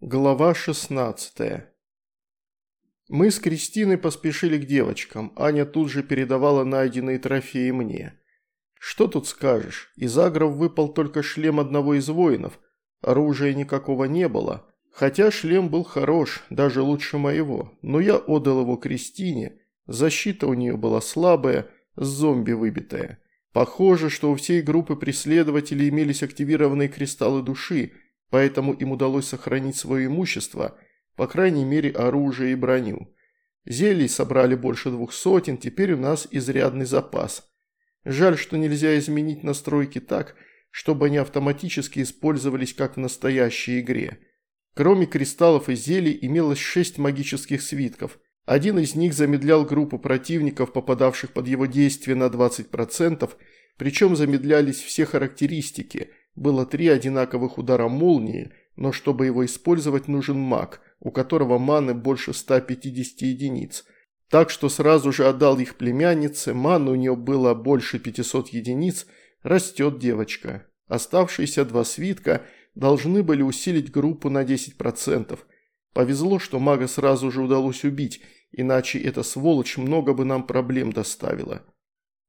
Глава 16 Мы с Кристиной поспешили к девочкам. Аня тут же передавала найденные трофеи мне. Что тут скажешь, из агров выпал только шлем одного из воинов. Оружия никакого не было. Хотя шлем был хорош, даже лучше моего. Но я отдал его Кристине. Защита у нее была слабая, с зомби выбитая. Похоже, что у всей группы преследователей имелись активированные кристаллы души – поэтому им удалось сохранить свое имущество, по крайней мере оружие и броню. Зелий собрали больше двух сотен, теперь у нас изрядный запас. Жаль, что нельзя изменить настройки так, чтобы они автоматически использовались как в настоящей игре. Кроме кристаллов и зелий имелось шесть магических свитков. Один из них замедлял группу противников, попадавших под его действие на 20%, причем замедлялись все характеристики – было три одинаковых удара молнии, но чтобы его использовать нужен маг, у которого маны больше 150 единиц. Так что сразу же отдал их племяннице, маны у нее было больше 500 единиц, растет девочка. Оставшиеся два свитка должны были усилить группу на 10%. Повезло, что мага сразу же удалось убить, иначе эта сволочь много бы нам проблем доставила.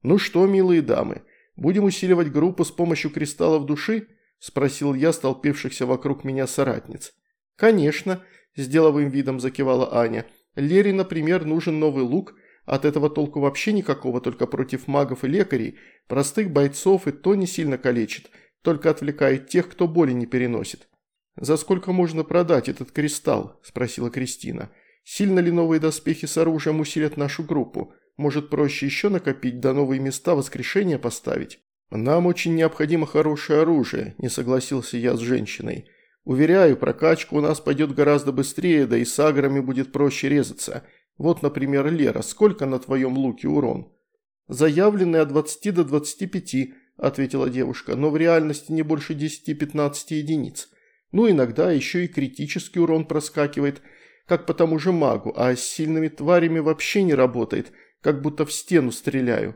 Ну что, милые дамы, Будем усиливать группу с помощью кристаллов души?» – спросил я столпившихся вокруг меня соратниц. «Конечно», – с деловым видом закивала Аня. «Лере, например, нужен новый лук. От этого толку вообще никакого, только против магов и лекарей. Простых бойцов и то не сильно калечит, только отвлекает тех, кто боли не переносит». «За сколько можно продать этот кристалл?» – спросила Кристина. «Сильно ли новые доспехи с оружием усилят нашу группу?» Может, проще еще накопить, да новые места воскрешения поставить? Нам очень необходимо хорошее оружие, не согласился я с женщиной. Уверяю, прокачка у нас пойдет гораздо быстрее, да и с аграми будет проще резаться. Вот, например, Лера, сколько на твоем луке урон? Заявленный от 20 до 25, ответила девушка, но в реальности не больше 10-15 единиц. Ну, иногда еще и критический урон проскакивает, как по тому же магу, а с сильными тварями вообще не работает – как будто в стену стреляю».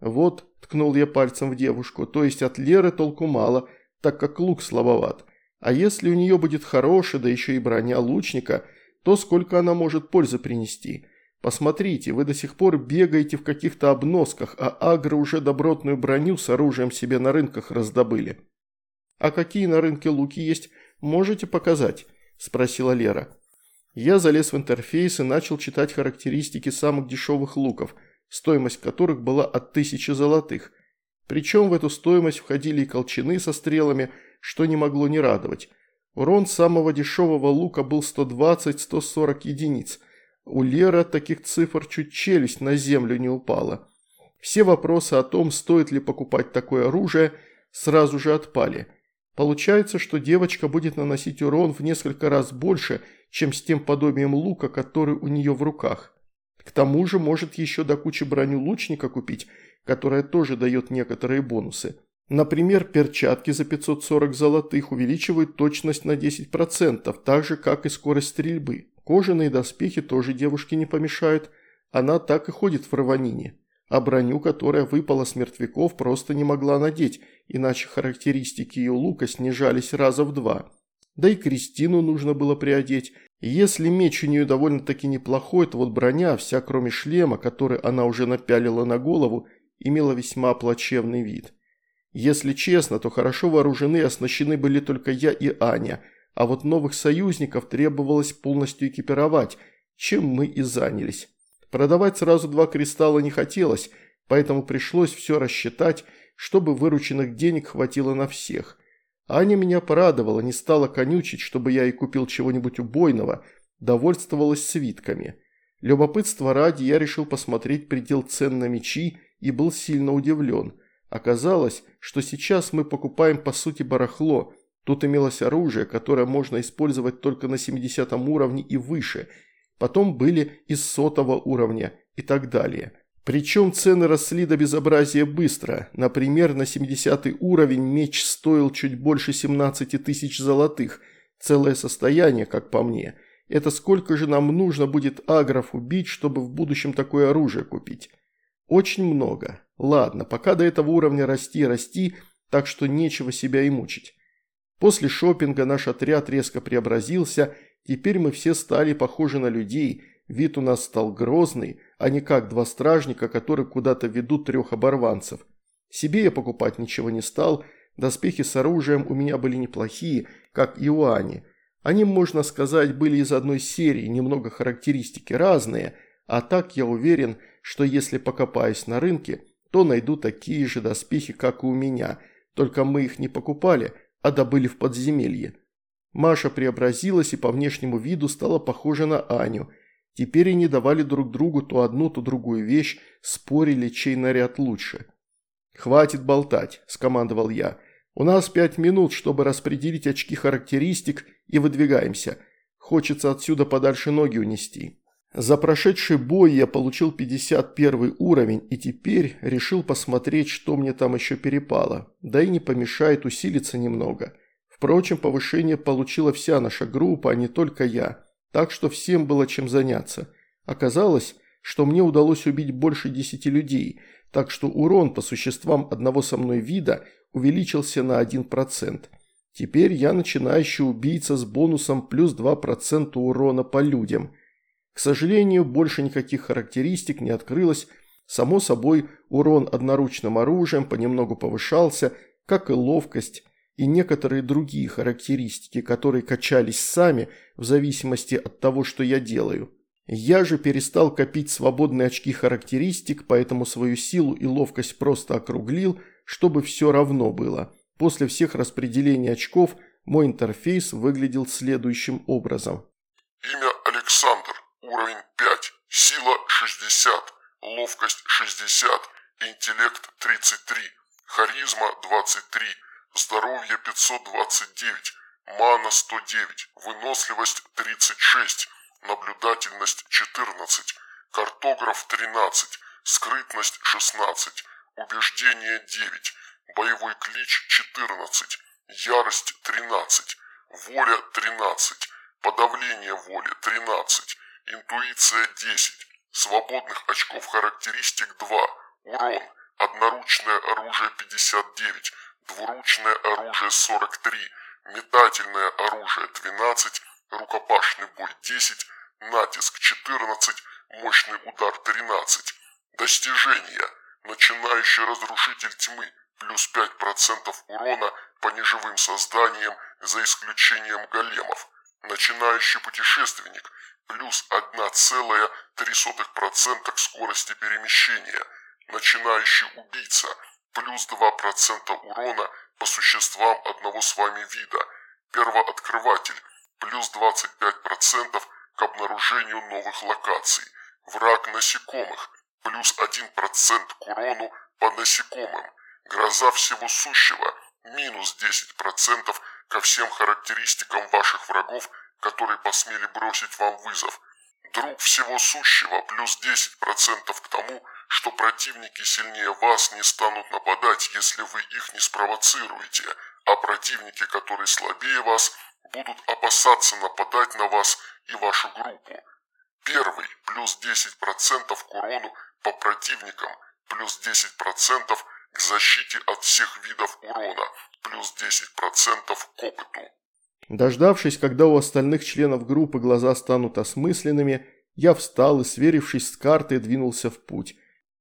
«Вот», – ткнул я пальцем в девушку, – «то есть от Леры толку мало, так как лук слабоват. А если у нее будет хорошая, да еще и броня лучника, то сколько она может пользы принести? Посмотрите, вы до сих пор бегаете в каких-то обносках, а агры уже добротную броню с оружием себе на рынках раздобыли». «А какие на рынке луки есть, можете показать?» – спросила Лера. Я залез в интерфейс и начал читать характеристики самых дешевых луков, стоимость которых была от тысячи золотых. Причем в эту стоимость входили и колчаны со стрелами, что не могло не радовать. Урон самого дешевого лука был 120-140 единиц. У Лера таких цифр чуть челюсть на землю не упала. Все вопросы о том, стоит ли покупать такое оружие, сразу же отпали. Получается, что девочка будет наносить урон в несколько раз больше – чем с тем подобием лука, который у нее в руках. К тому же может еще до кучи броню лучника купить, которая тоже дает некоторые бонусы. Например, перчатки за 540 золотых увеличивают точность на 10%, так же, как и скорость стрельбы. Кожаные доспехи тоже девушке не помешают, она так и ходит в рванине. А броню, которая выпала с мертвяков, просто не могла надеть, иначе характеристики ее лука снижались раза в два. Да и Кристину нужно было приодеть. Если меч у нее довольно-таки неплохой, то вот броня, вся кроме шлема, который она уже напялила на голову, имела весьма плачевный вид. Если честно, то хорошо вооружены и оснащены были только я и Аня, а вот новых союзников требовалось полностью экипировать, чем мы и занялись. Продавать сразу два кристалла не хотелось, поэтому пришлось все рассчитать, чтобы вырученных денег хватило на всех – Аня меня порадовала, не стала конючить, чтобы я и купил чего-нибудь убойного, довольствовалась свитками. Любопытство ради я решил посмотреть предел цен на мечи и был сильно удивлен. Оказалось, что сейчас мы покупаем по сути барахло. Тут имелось оружие, которое можно использовать только на 70 уровне и выше. Потом были из сотого уровня и так далее. Причем цены росли до безобразия быстро. Например, на 70 уровень меч стоил чуть больше 17 тысяч золотых. Целое состояние, как по мне. Это сколько же нам нужно будет агров убить, чтобы в будущем такое оружие купить? Очень много. Ладно, пока до этого уровня расти расти, так что нечего себя и мучить. После шопинга наш отряд резко преобразился, теперь мы все стали похожи на людей, вид у нас стал грозный, а не как два стражника, которые куда-то ведут трех оборванцев. Себе я покупать ничего не стал, доспехи с оружием у меня были неплохие, как и у Ани. Они, можно сказать, были из одной серии, немного характеристики разные, а так я уверен, что если покопаюсь на рынке, то найду такие же доспехи, как и у меня, только мы их не покупали, а добыли в подземелье. Маша преобразилась и по внешнему виду стала похожа на Аню. Теперь они давали друг другу то одну, то другую вещь, спорили, чей наряд лучше. «Хватит болтать», – скомандовал я. «У нас пять минут, чтобы распределить очки характеристик, и выдвигаемся. Хочется отсюда подальше ноги унести». За прошедший бой я получил 51 уровень и теперь решил посмотреть, что мне там еще перепало. Да и не помешает усилиться немного. Впрочем, повышение получила вся наша группа, а не только я. Так что всем было чем заняться. Оказалось, что мне удалось убить больше 10 людей, так что урон по существам одного со мной вида увеличился на 1%. Теперь я начинающий убийца с бонусом плюс 2% урона по людям – к сожалению, больше никаких характеристик не открылось. Само собой, урон одноручным оружием понемногу повышался, как и ловкость и некоторые другие характеристики, которые качались сами в зависимости от того, что я делаю. Я же перестал копить свободные очки характеристик, поэтому свою силу и ловкость просто округлил, чтобы все равно было. После всех распределений очков мой интерфейс выглядел следующим образом. Имя Александр. Уровень 5. Сила 60. Ловкость 60. Интеллект 33. Харизма 23. Здоровье 529. Мана 109. Выносливость 36. Наблюдательность 14. Картограф 13. Скрытность 16. Убеждение 9. Боевой клич 14. Ярость 13. Воля 13. Подавление воли 13. Интуиция 10. Свободных очков характеристик 2. Урон. Одноручное оружие 59. Двуручное оружие 43. Метательное оружие 12. Рукопашный бой 10. Натиск 14. Мощный удар 13. Достижения. Начинающий разрушитель тьмы. Плюс 5% урона по неживым созданиям за исключением големов. Начинающий путешественник плюс 1,3% к скорости перемещения. Начинающий убийца плюс 2% урона по существам одного с вами вида. Первооткрыватель плюс 25% к обнаружению новых локаций. Враг насекомых плюс 1% к урону по насекомым. Гроза всего сущего минус 10% ко всем характеристикам ваших врагов которые посмели бросить вам вызов. Друг всего сущего плюс 10% к тому, что противники сильнее вас не станут нападать, если вы их не спровоцируете, а противники, которые слабее вас, будут опасаться нападать на вас и вашу группу. Первый плюс 10% к урону по противникам, плюс 10% к защите от всех видов урона, плюс 10% к опыту. Дождавшись, когда у остальных членов группы глаза станут осмысленными, я встал и, сверившись с картой, двинулся в путь.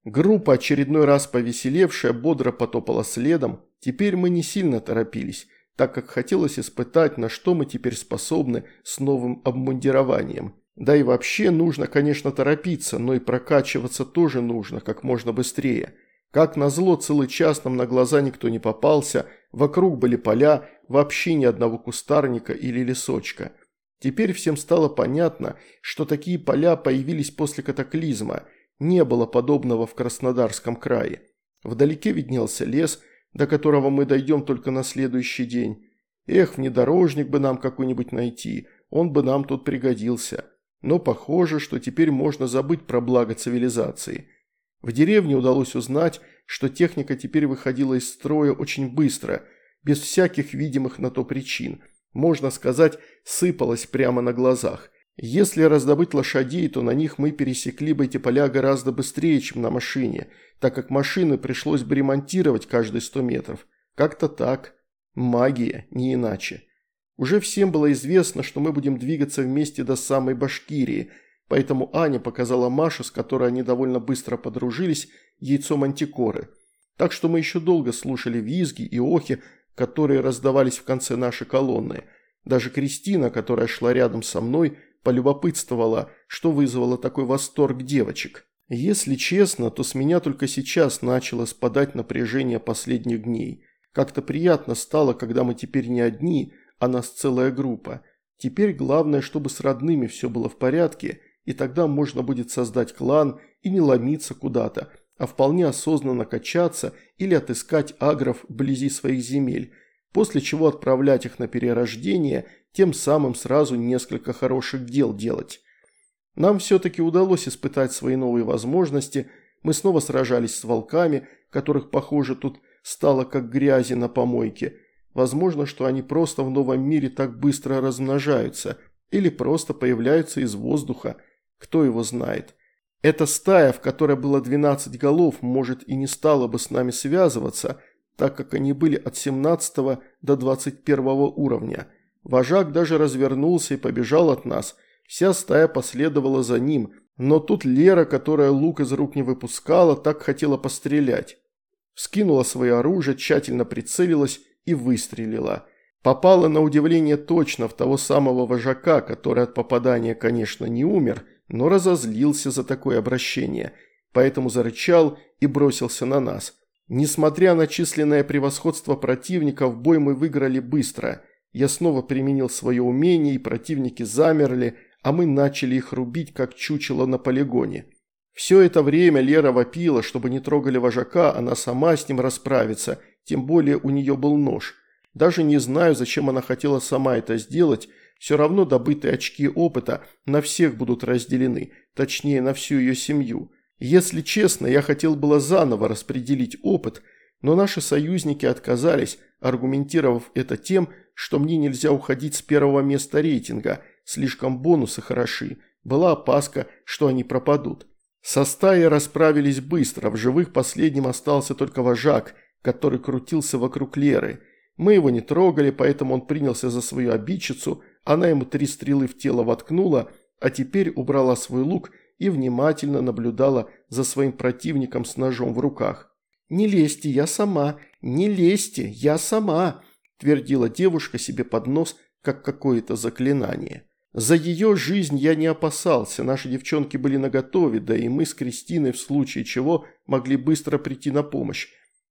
Группа, очередной раз повеселевшая, бодро потопала следом. Теперь мы не сильно торопились, так как хотелось испытать, на что мы теперь способны с новым обмундированием. Да и вообще нужно, конечно, торопиться, но и прокачиваться тоже нужно как можно быстрее. Как назло, целый час нам на глаза никто не попался, вокруг были поля, вообще ни одного кустарника или лесочка. Теперь всем стало понятно, что такие поля появились после катаклизма, не было подобного в Краснодарском крае. Вдалеке виднелся лес, до которого мы дойдем только на следующий день. Эх, внедорожник бы нам какой-нибудь найти, он бы нам тут пригодился. Но похоже, что теперь можно забыть про благо цивилизации. В деревне удалось узнать, что техника теперь выходила из строя очень быстро – без всяких видимых на то причин. Можно сказать, сыпалось прямо на глазах. Если раздобыть лошадей, то на них мы пересекли бы эти поля гораздо быстрее, чем на машине, так как машины пришлось бы ремонтировать каждые 100 метров. Как-то так. Магия, не иначе. Уже всем было известно, что мы будем двигаться вместе до самой Башкирии, поэтому Аня показала Маше, с которой они довольно быстро подружились, яйцо мантикоры. Так что мы еще долго слушали визги и охи, которые раздавались в конце нашей колонны. Даже Кристина, которая шла рядом со мной, полюбопытствовала, что вызвало такой восторг девочек. Если честно, то с меня только сейчас начало спадать напряжение последних дней. Как-то приятно стало, когда мы теперь не одни, а нас целая группа. Теперь главное, чтобы с родными все было в порядке, и тогда можно будет создать клан и не ломиться куда-то, а вполне осознанно качаться или отыскать агров вблизи своих земель, после чего отправлять их на перерождение, тем самым сразу несколько хороших дел делать. Нам все-таки удалось испытать свои новые возможности, мы снова сражались с волками, которых, похоже, тут стало как грязи на помойке – Возможно, что они просто в новом мире так быстро размножаются или просто появляются из воздуха, кто его знает. Эта стая, в которой было 12 голов, может и не стала бы с нами связываться, так как они были от 17 до 21 уровня. Вожак даже развернулся и побежал от нас. Вся стая последовала за ним, но тут Лера, которая лук из рук не выпускала, так хотела пострелять. Вскинула свое оружие, тщательно прицелилась и выстрелила. Попала на удивление точно в того самого вожака, который от попадания, конечно, не умер, но разозлился за такое обращение, поэтому зарычал и бросился на нас. Несмотря на численное превосходство противников, бой мы выиграли быстро. Я снова применил свое умение, и противники замерли, а мы начали их рубить, как чучело на полигоне. Все это время Лера вопила, чтобы не трогали вожака, она сама с ним расправится, тем более у нее был нож. Даже не знаю, зачем она хотела сама это сделать, все равно добытые очки опыта на всех будут разделены, точнее на всю ее семью. Если честно, я хотел было заново распределить опыт, но наши союзники отказались, аргументировав это тем, что мне нельзя уходить с первого места рейтинга, слишком бонусы хороши, была опаска, что они пропадут. Со стаей расправились быстро, в живых последним остался только вожак – который крутился вокруг Леры. Мы его не трогали, поэтому он принялся за свою обидчицу, она ему три стрелы в тело воткнула, а теперь убрала свой лук и внимательно наблюдала за своим противником с ножом в руках. «Не лезьте, я сама! Не лезьте, я сама!» – твердила девушка себе под нос, как какое-то заклинание. За ее жизнь я не опасался, наши девчонки были наготове, да и мы с Кристиной в случае чего могли быстро прийти на помощь.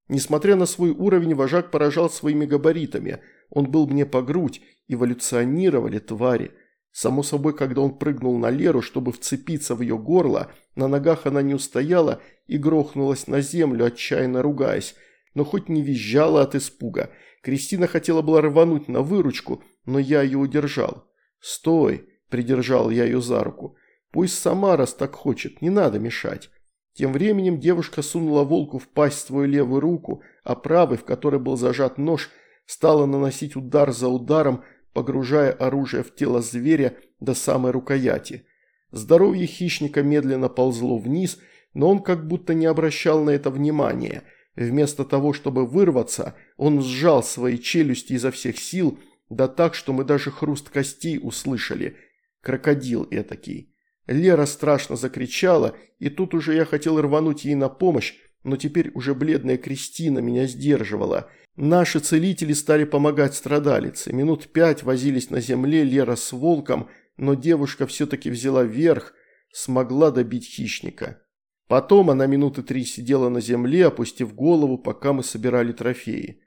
Несмотря на свой уровень, вожак поражал своими габаритами. Он был мне по грудь, эволюционировали твари. Само собой, когда он прыгнул на Леру, чтобы вцепиться в ее горло, на ногах она не устояла и грохнулась на землю, отчаянно ругаясь, но хоть не визжала от испуга. Кристина хотела было рвануть на выручку, но я ее удержал. «Стой!» – придержал я ее за руку. «Пусть сама, раз так хочет, не надо мешать». Тем временем девушка сунула волку в пасть свою левую руку, а правой, в которой был зажат нож, стала наносить удар за ударом, погружая оружие в тело зверя до самой рукояти. Здоровье хищника медленно ползло вниз, но он как будто не обращал на это внимания. Вместо того, чтобы вырваться, он сжал свои челюсти изо всех сил, да так, что мы даже хруст костей услышали. Крокодил этакий. Лера страшно закричала, и тут уже я хотел рвануть ей на помощь, но теперь уже бледная Кристина меня сдерживала. Наши целители стали помогать страдалице. Минут пять возились на земле Лера с волком, но девушка все-таки взяла верх, смогла добить хищника. Потом она минуты три сидела на земле, опустив голову, пока мы собирали трофеи.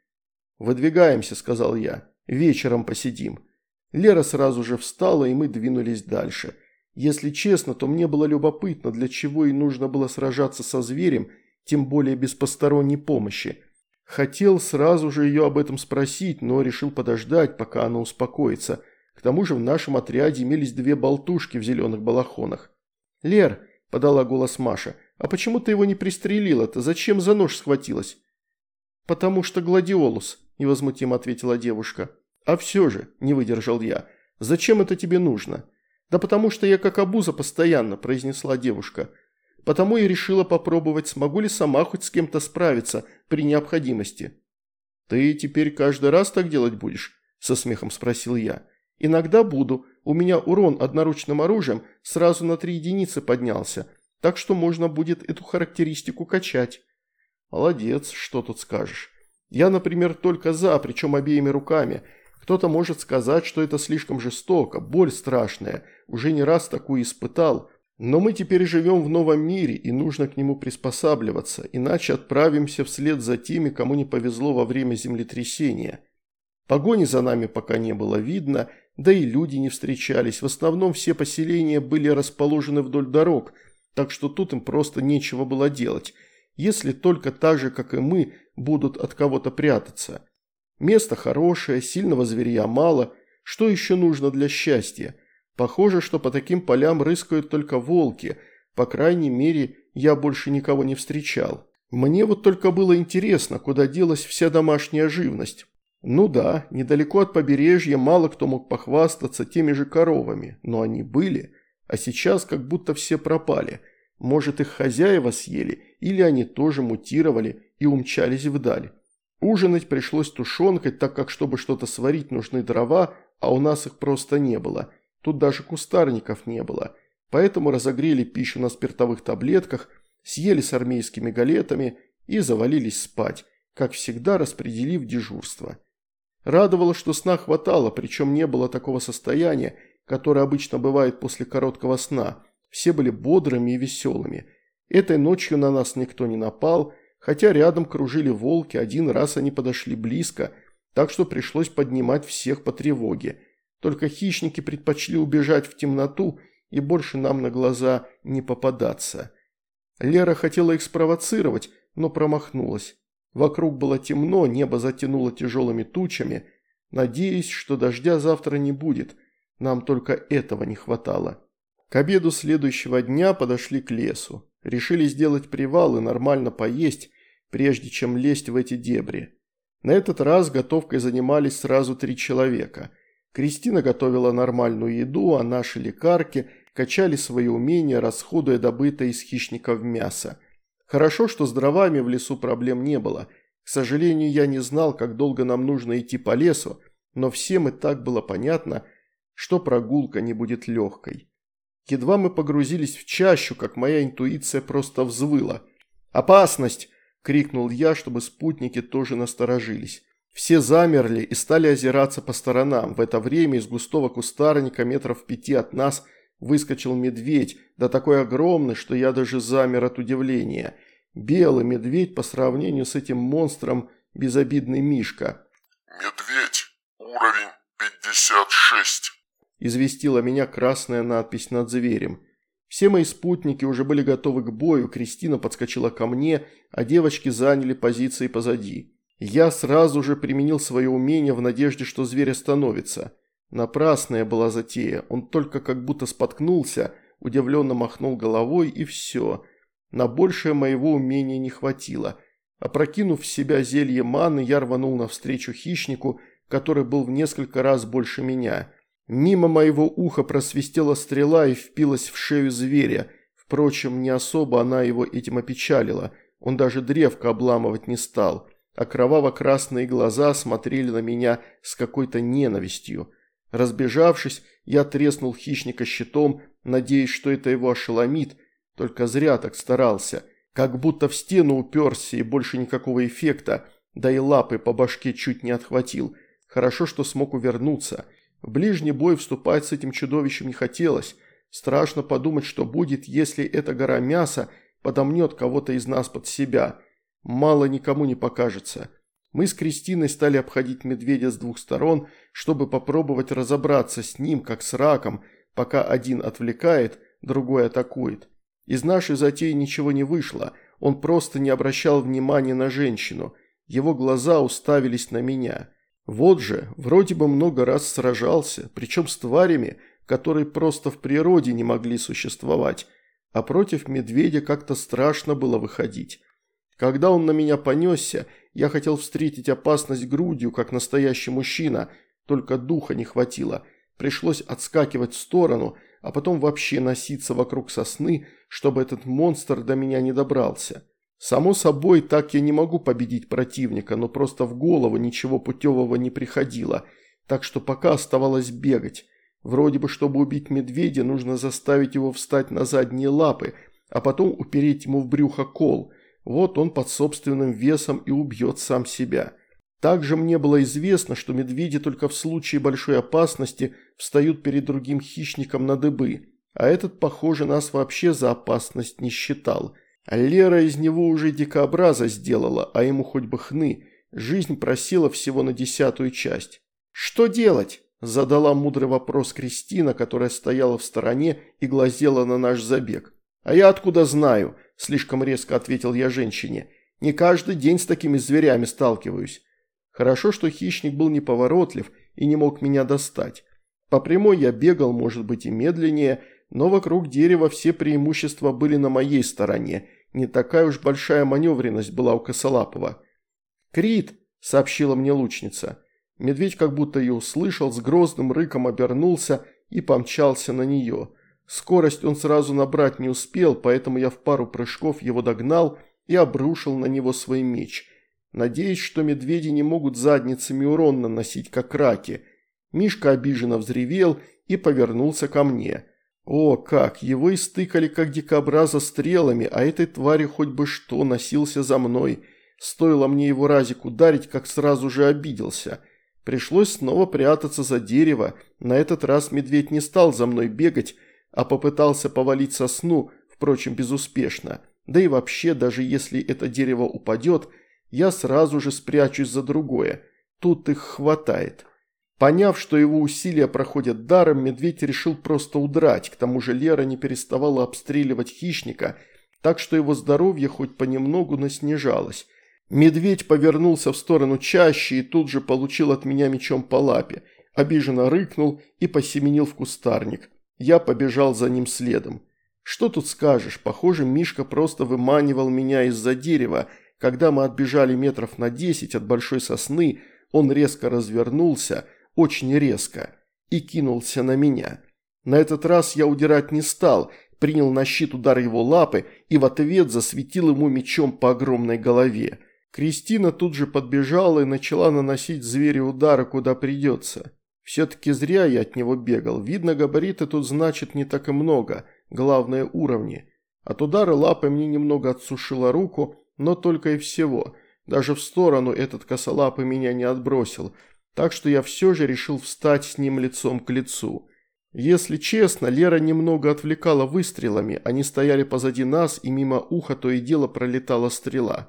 «Выдвигаемся», – сказал я. «Вечером посидим». Лера сразу же встала, и мы двинулись дальше – если честно, то мне было любопытно, для чего и нужно было сражаться со зверем, тем более без посторонней помощи. Хотел сразу же ее об этом спросить, но решил подождать, пока она успокоится. К тому же в нашем отряде имелись две болтушки в зеленых балахонах. «Лер», – подала голос Маша, – «а почему ты его не пристрелила-то? Зачем за нож схватилась?» «Потому что гладиолус», – невозмутимо ответила девушка. «А все же», – не выдержал я, – «зачем это тебе нужно?» «Да потому что я как обуза постоянно», – произнесла девушка. «Потому и решила попробовать, смогу ли сама хоть с кем-то справиться при необходимости». «Ты теперь каждый раз так делать будешь?» – со смехом спросил я. «Иногда буду. У меня урон одноручным оружием сразу на три единицы поднялся, так что можно будет эту характеристику качать». «Молодец, что тут скажешь. Я, например, только за, причем обеими руками. Кто-то может сказать, что это слишком жестоко, боль страшная, уже не раз такую испытал». Но мы теперь живем в новом мире, и нужно к нему приспосабливаться, иначе отправимся вслед за теми, кому не повезло во время землетрясения. Погони за нами пока не было видно, да и люди не встречались. В основном все поселения были расположены вдоль дорог, так что тут им просто нечего было делать, если только так же, как и мы, будут от кого-то прятаться. Место хорошее, сильного зверя мало, что еще нужно для счастья – Похоже, что по таким полям рыскают только волки, по крайней мере, я больше никого не встречал. Мне вот только было интересно, куда делась вся домашняя живность. Ну да, недалеко от побережья мало кто мог похвастаться теми же коровами, но они были, а сейчас как будто все пропали. Может, их хозяева съели, или они тоже мутировали и умчались вдаль. Ужинать пришлось тушенкой, так как, чтобы что-то сварить, нужны дрова, а у нас их просто не было – Тут даже кустарников не было, поэтому разогрели пищу на спиртовых таблетках, съели с армейскими галетами и завалились спать, как всегда распределив дежурство. Радовало, что сна хватало, причем не было такого состояния, которое обычно бывает после короткого сна. Все были бодрыми и веселыми. Этой ночью на нас никто не напал, хотя рядом кружили волки, один раз они подошли близко, так что пришлось поднимать всех по тревоге. Только хищники предпочли убежать в темноту и больше нам на глаза не попадаться. Лера хотела их спровоцировать, но промахнулась. Вокруг было темно, небо затянуло тяжелыми тучами. Надеюсь, что дождя завтра не будет. Нам только этого не хватало. К обеду следующего дня подошли к лесу. Решили сделать привал и нормально поесть, прежде чем лезть в эти дебри. На этот раз готовкой занимались сразу три человека – Кристина готовила нормальную еду, а наши лекарки качали свои умения, расходуя добытое из хищников мясо. Хорошо, что с дровами в лесу проблем не было. К сожалению, я не знал, как долго нам нужно идти по лесу, но всем и так было понятно, что прогулка не будет легкой. Едва мы погрузились в чащу, как моя интуиция просто взвыла. «Опасность!» – крикнул я, чтобы спутники тоже насторожились. Все замерли и стали озираться по сторонам. В это время из густого кустарника метров пяти от нас выскочил медведь, да такой огромный, что я даже замер от удивления. Белый медведь по сравнению с этим монстром безобидный Мишка. «Медведь, уровень 56», – известила меня красная надпись над зверем. Все мои спутники уже были готовы к бою, Кристина подскочила ко мне, а девочки заняли позиции позади. Я сразу же применил свое умение в надежде, что зверь остановится. Напрасная была затея, он только как будто споткнулся, удивленно махнул головой и все. На большее моего умения не хватило. Опрокинув в себя зелье маны, я рванул навстречу хищнику, который был в несколько раз больше меня. Мимо моего уха просвистела стрела и впилась в шею зверя. Впрочем, не особо она его этим опечалила, он даже древко обламывать не стал а кроваво-красные глаза смотрели на меня с какой-то ненавистью. Разбежавшись, я треснул хищника щитом, надеясь, что это его ошеломит, только зря так старался, как будто в стену уперся и больше никакого эффекта, да и лапы по башке чуть не отхватил. Хорошо, что смог увернуться. В ближний бой вступать с этим чудовищем не хотелось. Страшно подумать, что будет, если эта гора мяса подомнет кого-то из нас под себя – мало никому не покажется. Мы с Кристиной стали обходить медведя с двух сторон, чтобы попробовать разобраться с ним, как с раком, пока один отвлекает, другой атакует. Из нашей затеи ничего не вышло, он просто не обращал внимания на женщину, его глаза уставились на меня. Вот же, вроде бы много раз сражался, причем с тварями, которые просто в природе не могли существовать, а против медведя как-то страшно было выходить. Когда он на меня понесся, я хотел встретить опасность грудью, как настоящий мужчина, только духа не хватило. Пришлось отскакивать в сторону, а потом вообще носиться вокруг сосны, чтобы этот монстр до меня не добрался. Само собой, так я не могу победить противника, но просто в голову ничего путевого не приходило, так что пока оставалось бегать. Вроде бы, чтобы убить медведя, нужно заставить его встать на задние лапы, а потом упереть ему в брюхо кол. Вот он под собственным весом и убьет сам себя. Также мне было известно, что медведи только в случае большой опасности встают перед другим хищником на дыбы, а этот, похоже, нас вообще за опасность не считал – Лера из него уже дикообраза сделала, а ему хоть бы хны. Жизнь просила всего на десятую часть. «Что делать?» – задала мудрый вопрос Кристина, которая стояла в стороне и глазела на наш забег. «А я откуда знаю?» – слишком резко ответил я женщине. «Не каждый день с такими зверями сталкиваюсь». Хорошо, что хищник был неповоротлив и не мог меня достать. По прямой я бегал, может быть, и медленнее, но вокруг дерева все преимущества были на моей стороне – не такая уж большая маневренность была у Косолапова. «Крит!» – сообщила мне лучница. Медведь как будто ее услышал, с грозным рыком обернулся и помчался на нее. Скорость он сразу набрать не успел, поэтому я в пару прыжков его догнал и обрушил на него свой меч. Надеюсь, что медведи не могут задницами урон наносить, как раки. Мишка обиженно взревел и повернулся ко мне. О, как! Его истыкали как дикобраза стрелами, а этой твари хоть бы что носился за мной. Стоило мне его разик ударить, как сразу же обиделся. Пришлось снова прятаться за дерево. На этот раз медведь не стал за мной бегать, а попытался повалить сосну, впрочем, безуспешно. Да и вообще, даже если это дерево упадет, я сразу же спрячусь за другое. Тут их хватает. Поняв, что его усилия проходят даром, медведь решил просто удрать, к тому же Лера не переставала обстреливать хищника, так что его здоровье хоть понемногу, но снижалось. Медведь повернулся в сторону чаще и тут же получил от меня мечом по лапе, обиженно рыкнул и посеменил в кустарник. Я побежал за ним следом. Что тут скажешь, похоже, Мишка просто выманивал меня из-за дерева. Когда мы отбежали метров на десять от большой сосны, он резко развернулся – очень резко, и кинулся на меня. На этот раз я удирать не стал, принял на щит удар его лапы и в ответ засветил ему мечом по огромной голове. Кристина тут же подбежала и начала наносить зверю удары, куда придется. Все-таки зря я от него бегал. Видно, габариты тут значит не так и много, главное уровни. От удара лапы мне немного отсушила руку, но только и всего. Даже в сторону этот косолапый меня не отбросил – так что я все же решил встать с ним лицом к лицу. Если честно, Лера немного отвлекала выстрелами, они стояли позади нас, и мимо уха то и дело пролетала стрела.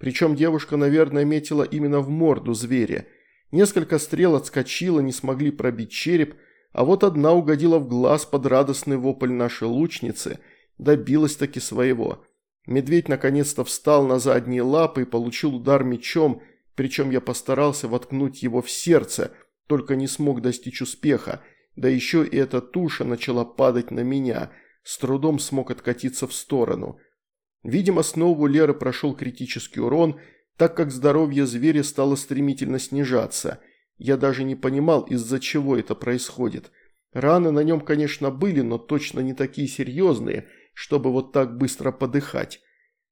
Причем девушка, наверное, метила именно в морду зверя. Несколько стрел отскочило, не смогли пробить череп, а вот одна угодила в глаз под радостный вопль нашей лучницы, добилась таки своего. Медведь наконец-то встал на задние лапы и получил удар мечом, причем я постарался воткнуть его в сердце, только не смог достичь успеха, да еще и эта туша начала падать на меня, с трудом смог откатиться в сторону. Видимо, снова у Леры прошел критический урон, так как здоровье зверя стало стремительно снижаться. Я даже не понимал, из-за чего это происходит. Раны на нем, конечно, были, но точно не такие серьезные, чтобы вот так быстро подыхать.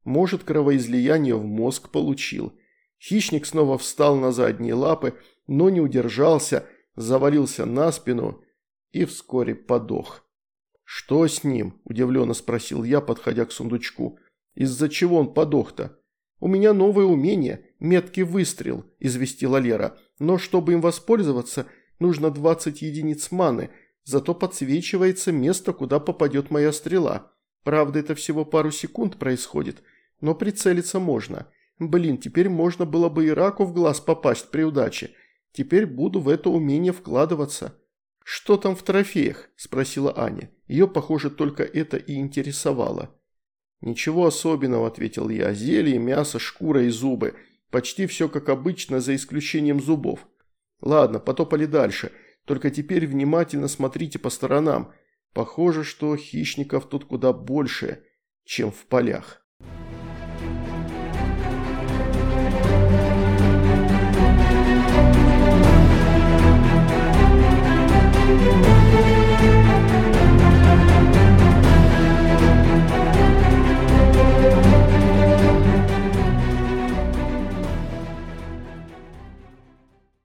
Может, кровоизлияние в мозг получил. Хищник снова встал на задние лапы, но не удержался, завалился на спину и вскоре подох. «Что с ним?» – удивленно спросил я, подходя к сундучку. «Из-за чего он подох-то?» «У меня новое умение – меткий выстрел», – известила Лера. «Но чтобы им воспользоваться, нужно 20 единиц маны, зато подсвечивается место, куда попадет моя стрела. Правда, это всего пару секунд происходит, но прицелиться можно. Блин, теперь можно было бы и раку в глаз попасть при удаче. Теперь буду в это умение вкладываться. «Что там в трофеях?» – спросила Аня. Ее, похоже, только это и интересовало. «Ничего особенного», – ответил я. «Зелье, мясо, шкура и зубы. Почти все как обычно, за исключением зубов. Ладно, потопали дальше. Только теперь внимательно смотрите по сторонам. Похоже, что хищников тут куда больше, чем в полях».